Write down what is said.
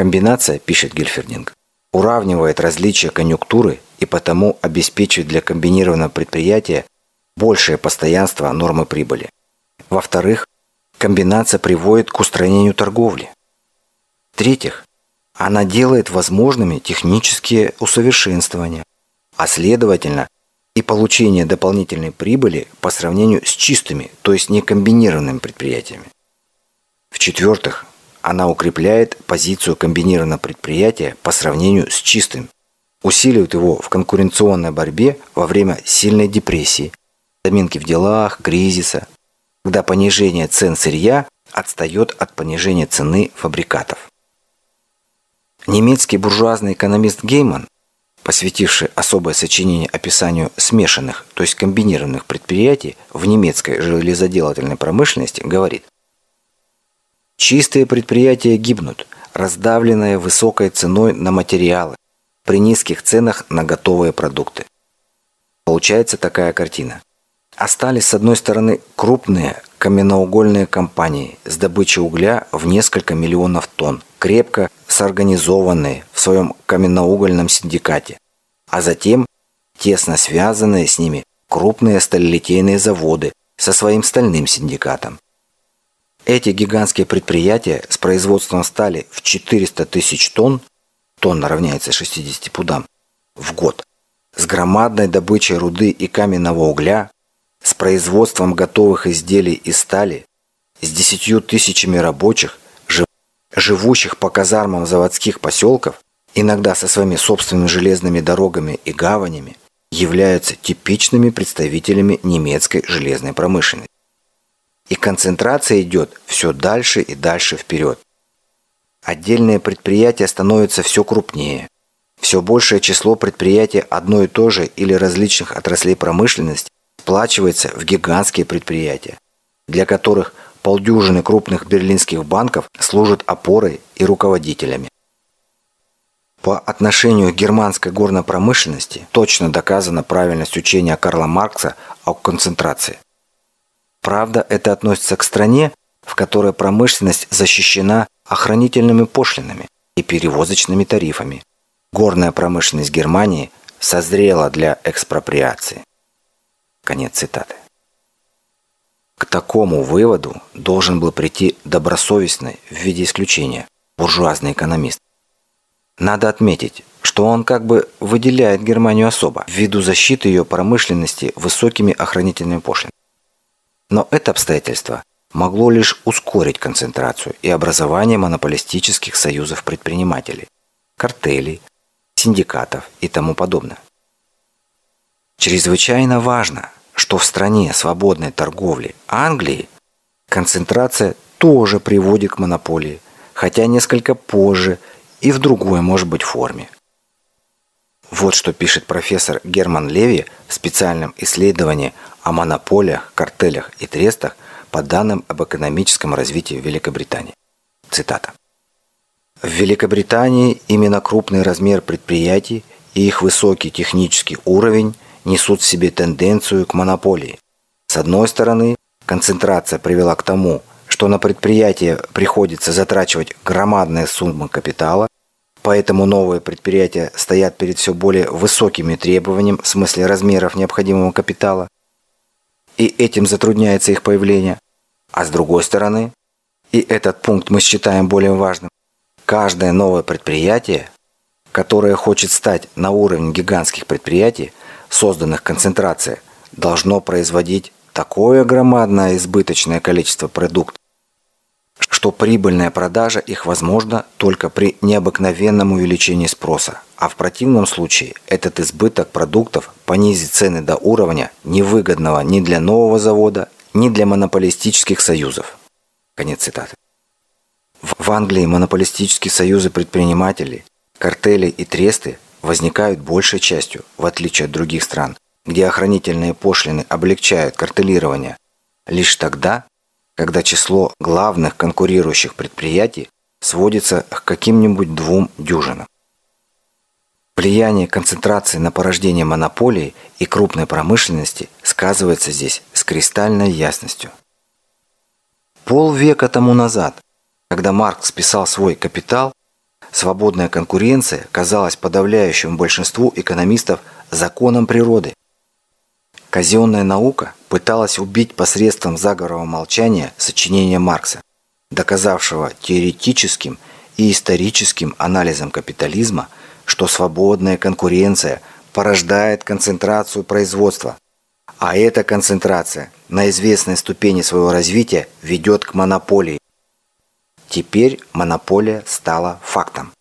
Комбинация, пишет Гильфердинг, уравнивает различия конъюнктуры и потому обеспечивает для комбинированного предприятия большее постоянство нормы прибыли. Во-вторых, комбинация приводит к устранению торговли. В-третьих, она делает возможными технические усовершенствования, а следовательно и получение дополнительной прибыли по сравнению с чистыми, то есть не комбинированными предприятиями. В-четвертых, она укрепляет позицию комбинированного предприятия по сравнению с чистым, усиливает его в конкуренционной борьбе во время сильной депрессии, заминки в делах, кризиса, когда понижение цен сырья отстает от понижения цены фабрикатов. Немецкий буржуазный экономист Гейман, посвятивший особое сочинение описанию смешанных, то есть комбинированных предприятий в немецкой железоделательной промышленности, говорит – Чистые предприятия гибнут, раздавленные высокой ценой на материалы, при низких ценах на готовые продукты. Получается такая картина. Остались с одной стороны крупные каменноугольные компании с добычей угля в несколько миллионов тонн, крепко сорганизованные в своем каменноугольном синдикате, а затем тесно связанные с ними крупные сталелитейные заводы со своим стальным синдикатом. Эти гигантские предприятия с производством стали в 400 тысяч тонн, тонна равняется 60 пудам, в год, с громадной добычей руды и каменного угля, с производством готовых изделий из стали, с десятью тысячами рабочих, живущих по казармам заводских поселков, иногда со своими собственными железными дорогами и гаванями, являются типичными представителями немецкой железной промышленности. И концентрация идет все дальше и дальше вперед. Отдельные предприятия становятся все крупнее. Все большее число предприятий одной и той же или различных отраслей промышленности сплачивается в гигантские предприятия, для которых полдюжины крупных берлинских банков служат опорой и руководителями. По отношению к германской горной промышленности точно доказана правильность учения Карла Маркса о концентрации – Правда, это относится к стране, в которой промышленность защищена охранительными пошлинами и перевозочными тарифами. Горная промышленность Германии созрела для экспроприации. Конец цитаты. К такому выводу должен был прийти добросовестный в виде исключения буржуазный экономист. Надо отметить, что он как бы выделяет Германию особо ввиду защиты ее промышленности высокими охранительными пошлинами. Но это обстоятельство могло лишь ускорить концентрацию и образование монополистических союзов предпринимателей, картелей, синдикатов и тому подобное. Чрезвычайно важно, что в стране свободной торговли Англии концентрация тоже приводит к монополии, хотя несколько позже и в другой, может быть, форме. Вот что пишет профессор Герман Леви в специальном исследовании о монополиях, картелях и трестах по данным об экономическом развитии в Великобритании. Цитата. В Великобритании именно крупный размер предприятий и их высокий технический уровень несут в себе тенденцию к монополии. С одной стороны, концентрация привела к тому, что на предприятие приходится затрачивать громадные суммы капитала, Поэтому новые предприятия стоят перед все более высокими требованиями в смысле размеров необходимого капитала, и этим затрудняется их появление. А с другой стороны, и этот пункт мы считаем более важным, каждое новое предприятие, которое хочет стать на уровень гигантских предприятий, созданных концентрацией, должно производить такое громадное избыточное количество продуктов, что прибыльная продажа их возможна только при необыкновенном увеличении спроса, а в противном случае этот избыток продуктов понизит цены до уровня, невыгодного ни для нового завода, ни для монополистических союзов. Конец цитаты. В Англии монополистические союзы предпринимателей, картели и тресты возникают большей частью, в отличие от других стран, где охранительные пошлины облегчают картелирование, лишь тогда, когда число главных конкурирующих предприятий сводится к каким-нибудь двум дюжинам. Влияние концентрации на порождение монополии и крупной промышленности сказывается здесь с кристальной ясностью. Полвека тому назад, когда Маркс писал свой «Капитал», свободная конкуренция казалась подавляющему большинству экономистов законом природы. Казенная наука пыталась убить посредством заговорного молчания сочинения Маркса, доказавшего теоретическим и историческим анализом капитализма, что свободная конкуренция порождает концентрацию производства, а эта концентрация на известной ступени своего развития ведет к монополии. Теперь монополия стала фактом.